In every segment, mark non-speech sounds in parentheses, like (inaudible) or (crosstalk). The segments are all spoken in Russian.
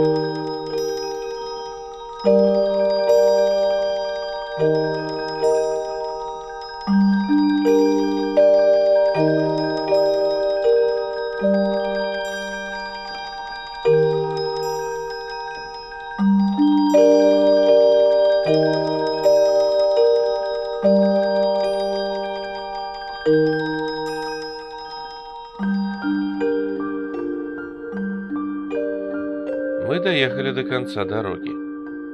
Música Доехали до конца дороги.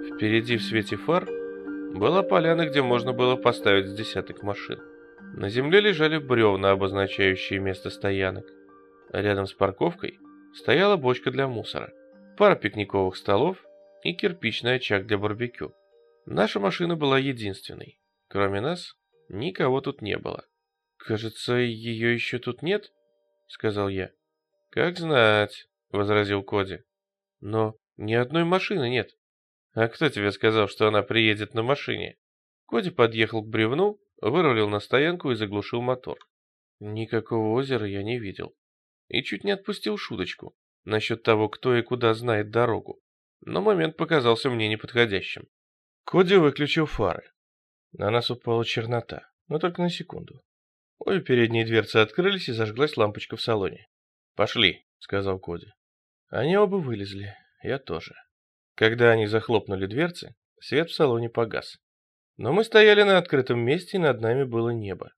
Впереди в свете фар была поляна, где можно было поставить с десяток машин. На земле лежали бревна, обозначающие место стоянок. Рядом с парковкой стояла бочка для мусора, пара пикниковых столов и кирпичный очаг для барбекю. Наша машина была единственной. Кроме нас, никого тут не было. «Кажется, ее еще тут нет?» — сказал я. «Как знать», — возразил Коди. «Но ни одной машины нет». «А кто тебе сказал, что она приедет на машине?» Коди подъехал к бревну, вырулил на стоянку и заглушил мотор. Никакого озера я не видел. И чуть не отпустил шуточку насчет того, кто и куда знает дорогу. Но момент показался мне неподходящим. Коди выключил фары. На нас упала чернота, но только на секунду. Обе передние дверцы открылись и зажглась лампочка в салоне. «Пошли», — сказал Коди. Они оба вылезли, я тоже. Когда они захлопнули дверцы, свет в салоне погас. Но мы стояли на открытом месте, и над нами было небо.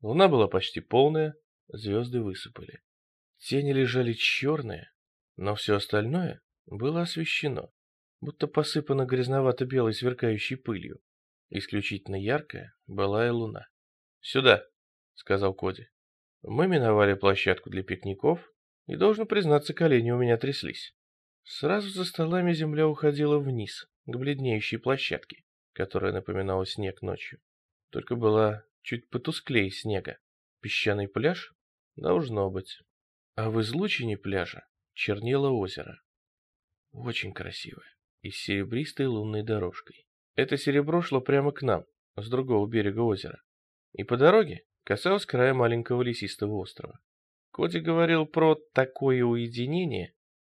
Луна была почти полная, звезды высыпали. Тени лежали черные, но все остальное было освещено, будто посыпано грязновато-белой сверкающей пылью. Исключительно яркая была и луна. «Сюда», — сказал Коди. Мы миновали площадку для пикников, и, должен признаться, колени у меня тряслись. Сразу за столами земля уходила вниз, к бледнеющей площадке, которая напоминала снег ночью. Только была чуть потусклее снега. Песчаный пляж? Должно быть. А в излучине пляжа чернело озеро. Очень красивое и с серебристой лунной дорожкой. Это серебро шло прямо к нам, с другого берега озера. И по дороге касалось края маленького лесистого острова. Коди говорил про такое уединение,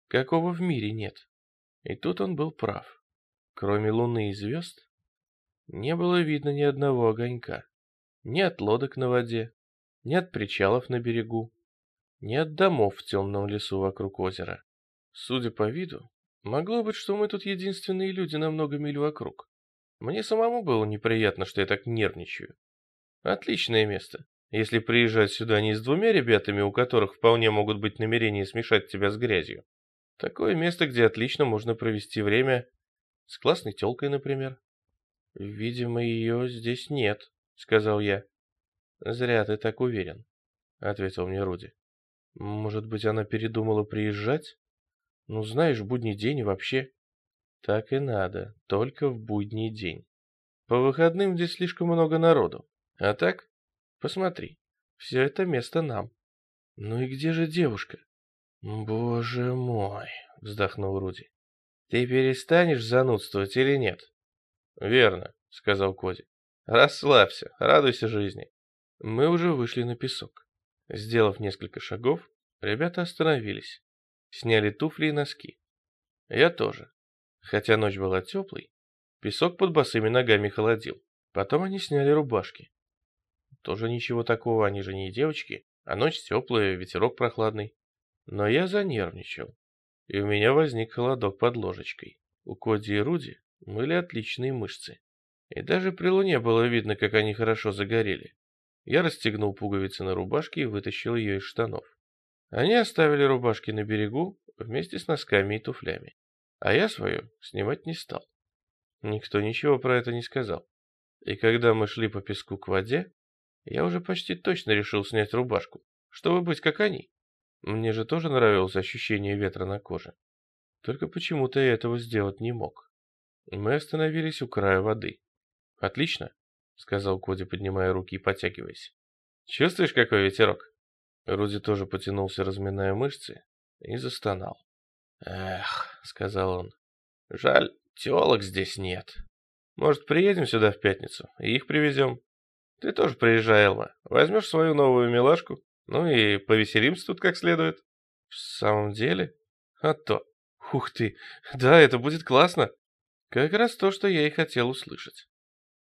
какого в мире нет. И тут он был прав. Кроме луны и звезд, не было видно ни одного огонька. Ни от лодок на воде, ни от причалов на берегу, ни от домов в темном лесу вокруг озера. Судя по виду, могло быть, что мы тут единственные люди на много миль вокруг. Мне самому было неприятно, что я так нервничаю. Отличное место, если приезжать сюда не с двумя ребятами, у которых вполне могут быть намерения смешать тебя с грязью. Такое место, где отлично можно провести время с классной телкой, например. Видимо, ее здесь нет, сказал я. Зря ты так уверен, ответил мне Руди. Может быть, она передумала приезжать? Ну, знаешь, будний день и вообще. Так и надо, только в будний день. По выходным здесь слишком много народу. А так, посмотри, все это место нам. Ну и где же девушка? Боже мой, вздохнул Руди. Ты перестанешь занудствовать или нет? Верно, сказал Коди. Расслабься, радуйся жизни. Мы уже вышли на песок. Сделав несколько шагов, ребята остановились, сняли туфли и носки. Я тоже. Хотя ночь была теплой, песок под босыми ногами холодил. Потом они сняли рубашки. Тоже ничего такого, они же не девочки, а ночь теплая, ветерок прохладный. Но я занервничал, и у меня возник холодок под ложечкой. У Коди и Руди были отличные мышцы. И даже при луне было видно, как они хорошо загорели. Я расстегнул пуговицы на рубашке и вытащил ее из штанов. Они оставили рубашки на берегу вместе с носками и туфлями а я свою снимать не стал. Никто ничего про это не сказал. И когда мы шли по песку к воде, я уже почти точно решил снять рубашку, чтобы быть как они. Мне же тоже нравилось ощущение ветра на коже. Только почему-то я этого сделать не мог. Мы остановились у края воды. «Отлично», — сказал Коди, поднимая руки и потягиваясь. «Чувствуешь, какой ветерок?» Руди тоже потянулся, разминая мышцы, и застонал. «Эх», — сказал он, — «жаль, телок здесь нет. Может, приедем сюда в пятницу и их привезем? Ты тоже приезжай, Элма. Возьмешь свою новую милашку, ну и повеселимся тут как следует». «В самом деле? А то. Ух ты, да, это будет классно. Как раз то, что я и хотел услышать.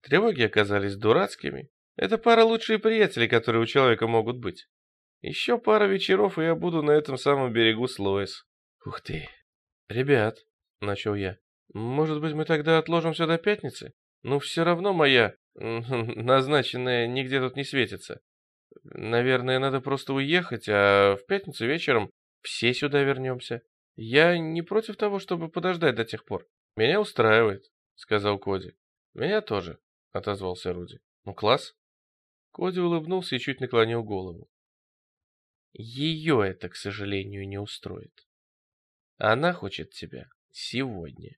Тревоги оказались дурацкими. Это пара лучшие приятелей, которые у человека могут быть. Еще пара вечеров, и я буду на этом самом берегу с Лоис. Ух ты. Ребят, начал я, может быть, мы тогда отложим все до пятницы? Ну, все равно моя (laughs) назначенная нигде тут не светится. Наверное, надо просто уехать, а в пятницу вечером все сюда вернемся. Я не против того, чтобы подождать до тех пор. Меня устраивает, сказал Коди. Меня тоже, отозвался Руди. Ну, класс. Коди улыбнулся и чуть наклонил голову. Ее это, к сожалению, не устроит. Она хочет тебя сегодня.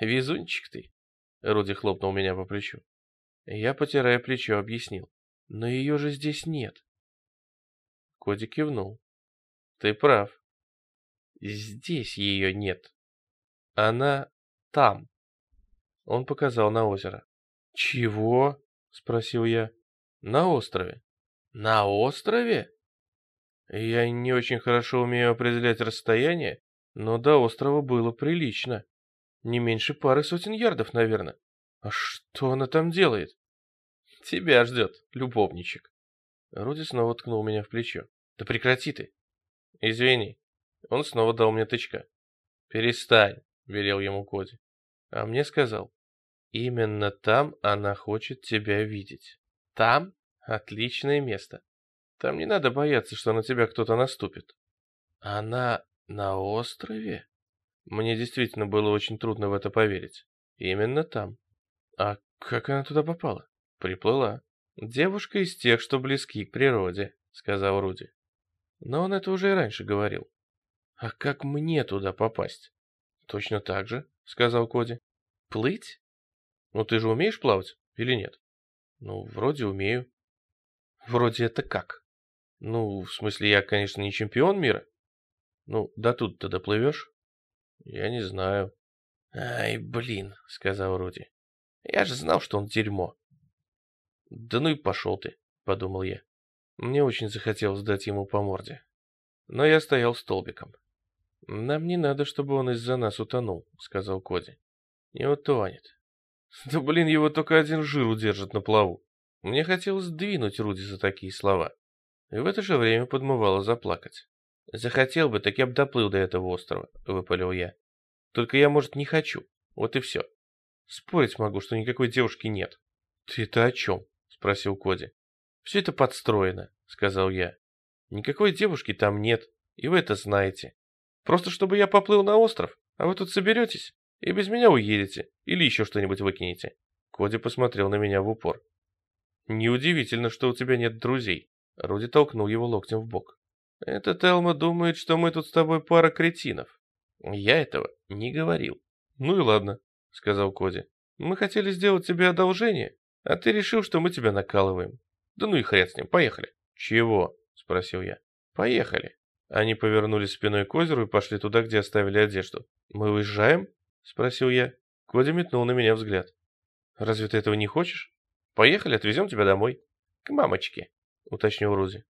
Везунчик ты. Руди хлопнул меня по плечу. Я, потирая плечо, объяснил. Но ее же здесь нет. Коди кивнул. Ты прав. Здесь ее нет. Она там. Он показал на озеро. Чего? Спросил я. На острове. На острове? Я не очень хорошо умею определять расстояние, но до острова было прилично. Не меньше пары сотен ярдов, наверное. А что она там делает? Тебя ждет, любовничек. Руди снова ткнул меня в плечо. Да прекрати ты. Извини. Он снова дал мне тычка. Перестань, велел ему Коди. А мне сказал. Именно там она хочет тебя видеть. Там отличное место. Там не надо бояться, что на тебя кто-то наступит. Она на острове? Мне действительно было очень трудно в это поверить. Именно там. А как она туда попала? Приплыла. Девушка из тех, что близки к природе, сказал Руди. Но он это уже и раньше говорил. А как мне туда попасть? Точно так же, сказал Коди. Плыть? Ну ты же умеешь плавать или нет? Ну, вроде умею. Вроде это как? Ну, в смысле, я, конечно, не чемпион мира. Ну, до тут-то доплывешь? Я не знаю. Ай, блин, сказал Руди. Я же знал, что он дерьмо. Да ну и пошел ты, подумал я. Мне очень захотелось дать ему по морде. Но я стоял столбиком. Нам не надо, чтобы он из-за нас утонул, сказал Коди. Не утонет. Да блин, его только один жир удержит на плаву. Мне хотелось двинуть Руди за такие слова. И в это же время подмывало заплакать. Захотел бы, так я бы доплыл до этого острова, выпалил я. Только я, может, не хочу. Вот и все. Спорить могу, что никакой девушки нет. Ты это о чем? Спросил Коди. Все это подстроено, сказал я. Никакой девушки там нет, и вы это знаете. Просто чтобы я поплыл на остров, а вы тут соберетесь и без меня уедете, или еще что-нибудь выкинете. Коди посмотрел на меня в упор. Неудивительно, что у тебя нет друзей. Руди толкнул его локтем в бок. Этот Элма думает, что мы тут с тобой пара кретинов. Я этого не говорил. Ну и ладно, сказал Коди. Мы хотели сделать тебе одолжение, а ты решил, что мы тебя накалываем. Да ну и хрен с ним, поехали. Чего? Спросил я. Поехали. Они повернулись спиной к озеру и пошли туда, где оставили одежду. Мы уезжаем? Спросил я. Коди метнул на меня взгляд. Разве ты этого не хочешь? Поехали, отвезем тебя домой. К мамочке, уточнил Рузи.